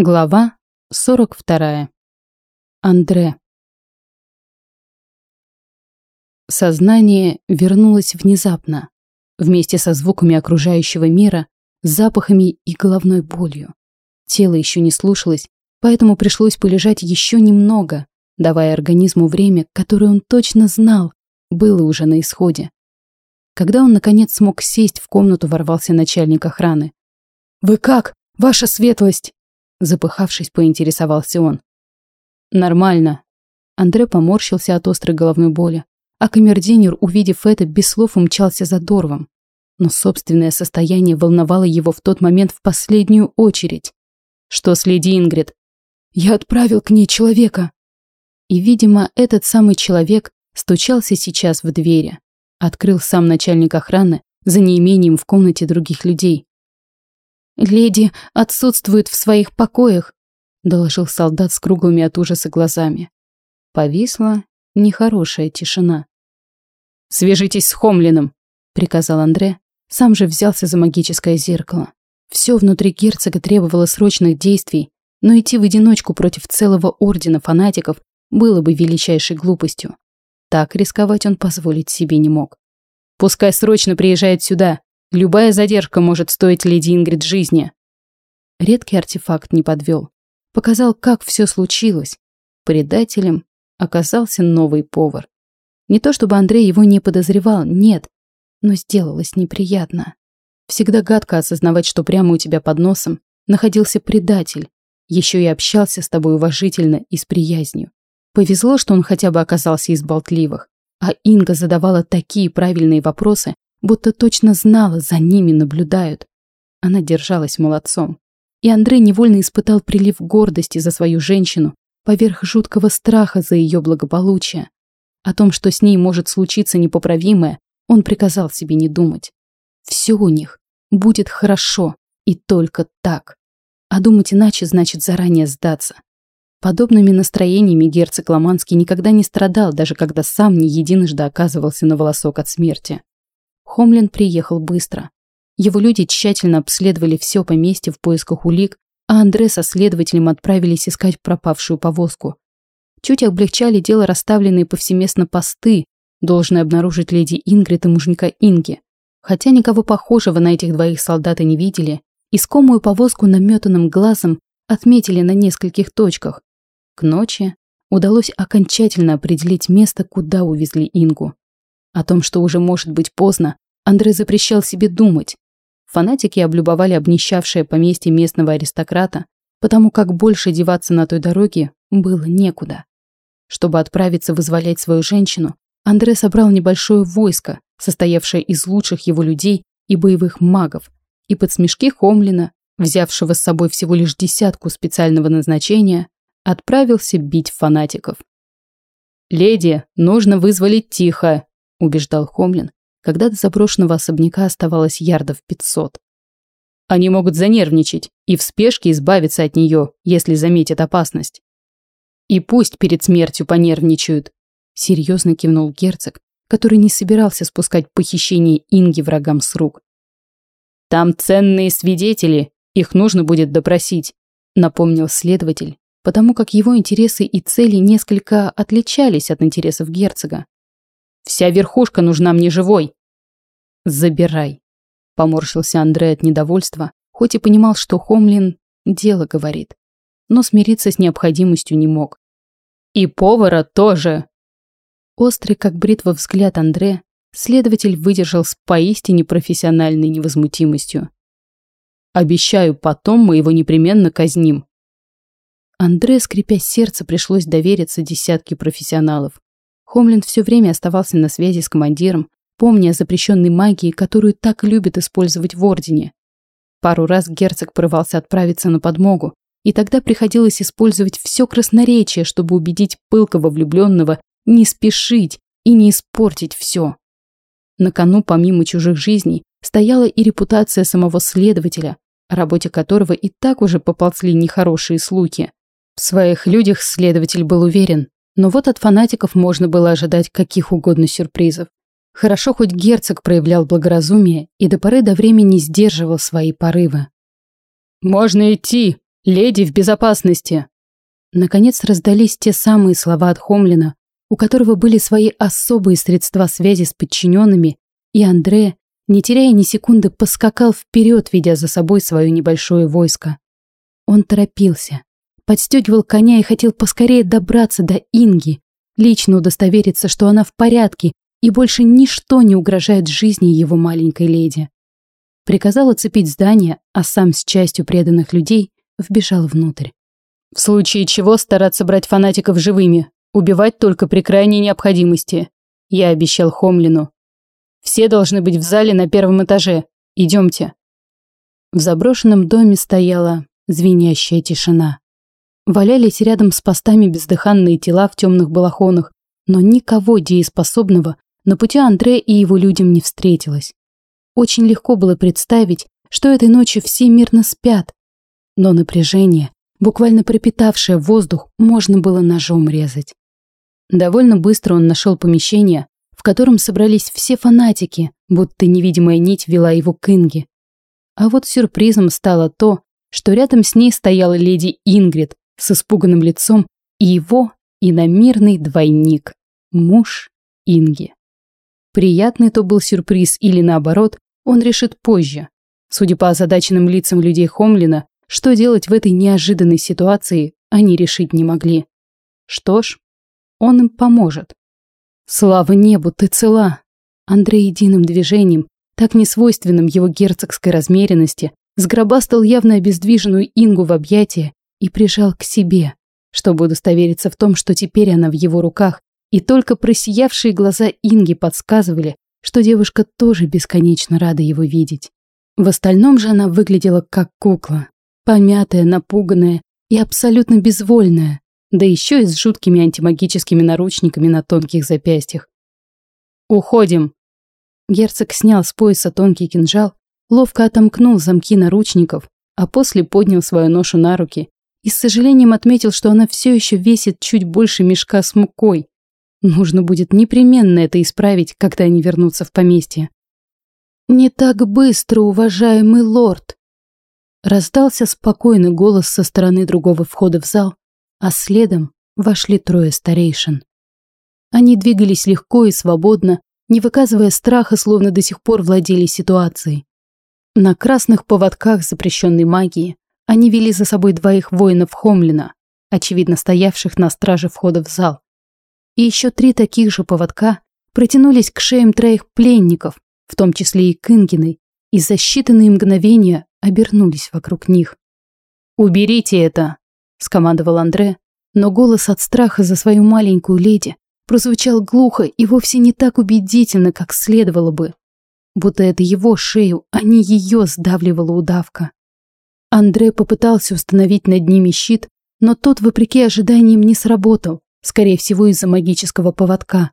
Глава 42. Андре. Сознание вернулось внезапно, вместе со звуками окружающего мира, запахами и головной болью. Тело еще не слушалось, поэтому пришлось полежать еще немного, давая организму время, которое он точно знал, было уже на исходе. Когда он, наконец, смог сесть, в комнату ворвался начальник охраны. «Вы как, ваша светлость?» Запыхавшись, поинтересовался он. «Нормально». Андре поморщился от острой головной боли, а камердинер, увидев это, без слов умчался за Дорвом. Но собственное состояние волновало его в тот момент в последнюю очередь. «Что с леди Ингрид?» «Я отправил к ней человека». И, видимо, этот самый человек стучался сейчас в двери. Открыл сам начальник охраны за неимением в комнате других людей. «Леди отсутствует в своих покоях», — доложил солдат с круглыми от ужаса глазами. Повисла нехорошая тишина. «Свяжитесь с Хомлином», — приказал Андре, сам же взялся за магическое зеркало. Все внутри герцога требовало срочных действий, но идти в одиночку против целого ордена фанатиков было бы величайшей глупостью. Так рисковать он позволить себе не мог. «Пускай срочно приезжает сюда. Любая задержка может стоить леди Ингрид жизни. Редкий артефакт не подвел. Показал, как все случилось. Предателем оказался новый повар. Не то чтобы Андрей его не подозревал, нет, но сделалось неприятно. Всегда гадко осознавать, что прямо у тебя под носом находился предатель, еще и общался с тобой уважительно и с приязнью. Повезло, что он хотя бы оказался из болтливых, а Инга задавала такие правильные вопросы, будто точно знала, за ними наблюдают. Она держалась молодцом. И Андрей невольно испытал прилив гордости за свою женщину, поверх жуткого страха за ее благополучие. О том, что с ней может случиться непоправимое, он приказал себе не думать. Все у них будет хорошо, и только так. А думать иначе значит заранее сдаться. Подобными настроениями герцог Ломанский никогда не страдал, даже когда сам не единожды оказывался на волосок от смерти. Хомлин приехал быстро. Его люди тщательно обследовали все поместье в поисках улик, а Андре со следователем отправились искать пропавшую повозку. Чуть облегчали дело расставленные повсеместно посты, должны обнаружить леди Ингрид и мужника Инги. Хотя никого похожего на этих двоих солдат и не видели, искомую повозку наметанным глазом отметили на нескольких точках. К ночи удалось окончательно определить место, куда увезли Ингу. О том, что уже может быть поздно, Андрей запрещал себе думать. Фанатики облюбовали обнищавшее поместье местного аристократа, потому как больше деваться на той дороге было некуда. Чтобы отправиться вызволять свою женщину, Андрей собрал небольшое войско, состоявшее из лучших его людей и боевых магов, и под смешки Хомлина, взявшего с собой всего лишь десятку специального назначения, отправился бить фанатиков. «Леди, нужно вызволить тихо», убеждал Хомлин, когда до заброшенного особняка оставалось ярдов пятьсот. Они могут занервничать и в спешке избавиться от нее, если заметят опасность. И пусть перед смертью понервничают, серьезно кивнул герцог, который не собирался спускать похищение Инги врагам с рук. Там ценные свидетели, их нужно будет допросить, напомнил следователь, потому как его интересы и цели несколько отличались от интересов герцога. Вся верхушка нужна мне живой. Забирай. Поморщился Андрей от недовольства, хоть и понимал, что Хомлин дело говорит, но смириться с необходимостью не мог. И повара тоже. Острый, как бритва, взгляд Андре следователь выдержал с поистине профессиональной невозмутимостью. Обещаю, потом мы его непременно казним. Андре, скрипя сердце, пришлось довериться десятке профессионалов. Хомлин все время оставался на связи с командиром, помня о запрещенной магии, которую так любят использовать в Ордене. Пару раз герцог порывался отправиться на подмогу, и тогда приходилось использовать все красноречие, чтобы убедить пылкого влюбленного не спешить и не испортить все. На кону, помимо чужих жизней, стояла и репутация самого следователя, о работе которого и так уже поползли нехорошие слухи. В своих людях следователь был уверен, но вот от фанатиков можно было ожидать каких угодно сюрпризов. Хорошо хоть герцог проявлял благоразумие и до поры до времени сдерживал свои порывы. «Можно идти! Леди в безопасности!» Наконец раздались те самые слова от Хомлина, у которого были свои особые средства связи с подчиненными, и Андре, не теряя ни секунды, поскакал вперед, ведя за собой свое небольшое войско. Он торопился, подстегивал коня и хотел поскорее добраться до Инги, лично удостовериться, что она в порядке и больше ничто не угрожает жизни его маленькой леди. Приказал оцепить здание, а сам с частью преданных людей вбежал внутрь. В случае чего стараться брать фанатиков живыми, убивать только при крайней необходимости. Я обещал Хомлину. Все должны быть в зале на первом этаже. Идемте. В заброшенном доме стояла звенящая тишина. Валялись рядом с постами бездыханные тела в темных балахонах, но никого дееспособного на пути Андрея и его людям не встретилось. Очень легко было представить, что этой ночью все мирно спят, но напряжение, буквально пропитавшее воздух, можно было ножом резать. Довольно быстро он нашел помещение, в котором собрались все фанатики, будто невидимая нить вела его к Инге. А вот сюрпризом стало то, что рядом с ней стояла леди Ингрид с испуганным лицом и его иномирный двойник, муж Инги. Приятный то был сюрприз или наоборот, он решит позже. Судя по озадаченным лицам людей Хомлина, что делать в этой неожиданной ситуации, они решить не могли. Что ж, он им поможет. Слава небу, ты цела. Андрей единым движением, так несвойственным его герцогской размеренности, сгробастал явно обездвиженную Ингу в объятия и прижал к себе, чтобы удостовериться в том, что теперь она в его руках, и только просиявшие глаза Инги подсказывали, что девушка тоже бесконечно рада его видеть. В остальном же она выглядела как кукла, помятая, напуганная и абсолютно безвольная, да еще и с жуткими антимагическими наручниками на тонких запястьях. «Уходим!» Герцог снял с пояса тонкий кинжал, ловко отомкнул замки наручников, а после поднял свою ношу на руки и с сожалением отметил, что она все еще весит чуть больше мешка с мукой. Нужно будет непременно это исправить, когда они вернутся в поместье. «Не так быстро, уважаемый лорд!» Раздался спокойный голос со стороны другого входа в зал, а следом вошли трое старейшин. Они двигались легко и свободно, не выказывая страха, словно до сих пор владели ситуацией. На красных поводках запрещенной магии они вели за собой двоих воинов Хомлина, очевидно стоявших на страже входа в зал. И еще три таких же поводка протянулись к шеям троих пленников, в том числе и Кынгиной, и за считанные мгновения обернулись вокруг них. «Уберите это!» — скомандовал Андре, но голос от страха за свою маленькую леди прозвучал глухо и вовсе не так убедительно, как следовало бы. Будто это его шею, а не ее сдавливала удавка. Андре попытался установить над ними щит, но тот, вопреки ожиданиям, не сработал, скорее всего, из-за магического поводка.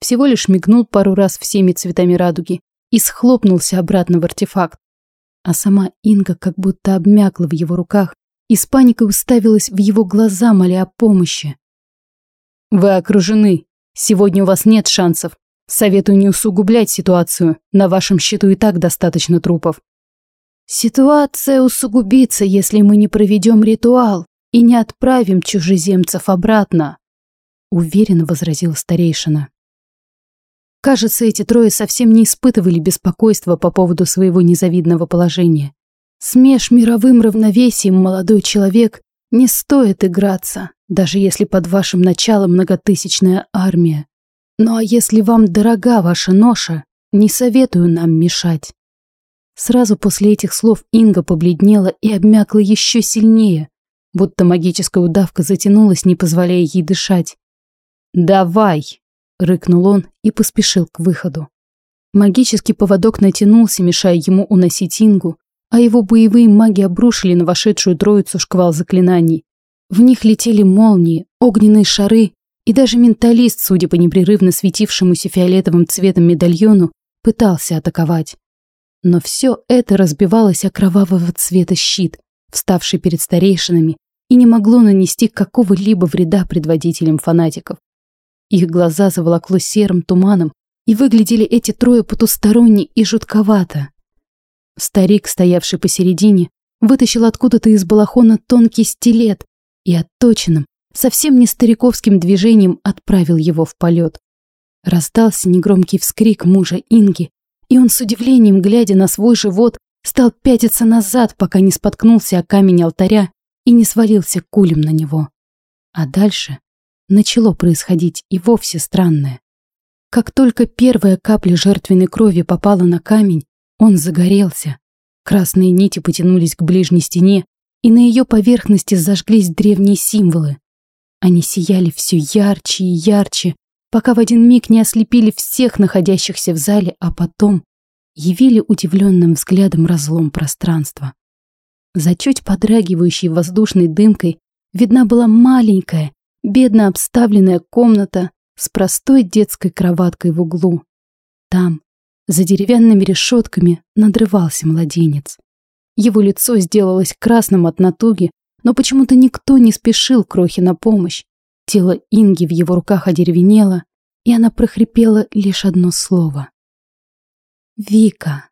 Всего лишь мигнул пару раз всеми цветами радуги и схлопнулся обратно в артефакт а сама Инга как будто обмякла в его руках и с паникой уставилась в его глаза, моля о помощи. «Вы окружены. Сегодня у вас нет шансов. Советую не усугублять ситуацию. На вашем счету и так достаточно трупов». «Ситуация усугубится, если мы не проведем ритуал и не отправим чужеземцев обратно», уверенно возразил старейшина. Кажется, эти трое совсем не испытывали беспокойства по поводу своего незавидного положения. С межмировым равновесием, молодой человек, не стоит играться, даже если под вашим началом многотысячная армия. Ну а если вам дорога ваша ноша, не советую нам мешать. Сразу после этих слов Инга побледнела и обмякла еще сильнее, будто магическая удавка затянулась, не позволяя ей дышать. «Давай!» Рыкнул он и поспешил к выходу. Магический поводок натянулся, мешая ему уносить Ингу, а его боевые маги обрушили на вошедшую троицу шквал заклинаний. В них летели молнии, огненные шары, и даже менталист, судя по непрерывно светившемуся фиолетовым цветом медальону, пытался атаковать. Но все это разбивалось о кровавого цвета щит, вставший перед старейшинами, и не могло нанести какого-либо вреда предводителям фанатиков. Их глаза заволокло серым туманом, и выглядели эти трое потусторонне и жутковато. Старик, стоявший посередине, вытащил откуда-то из балахона тонкий стилет и отточенным, совсем не стариковским движением отправил его в полет. Раздался негромкий вскрик мужа Инги, и он с удивлением, глядя на свой живот, стал пятиться назад, пока не споткнулся о камень алтаря и не свалился кулем на него. А дальше начало происходить и вовсе странное. Как только первая капля жертвенной крови попала на камень, он загорелся. Красные нити потянулись к ближней стене, и на ее поверхности зажглись древние символы. Они сияли все ярче и ярче, пока в один миг не ослепили всех находящихся в зале, а потом явили удивленным взглядом разлом пространства. За чуть подрагивающей воздушной дымкой видна была маленькая, бедно обставленная комната с простой детской кроваткой в углу. Там, за деревянными решетками, надрывался младенец. Его лицо сделалось красным от натуги, но почему-то никто не спешил Крохе на помощь. Тело Инги в его руках одеревенело, и она прохрипела лишь одно слово. «Вика!»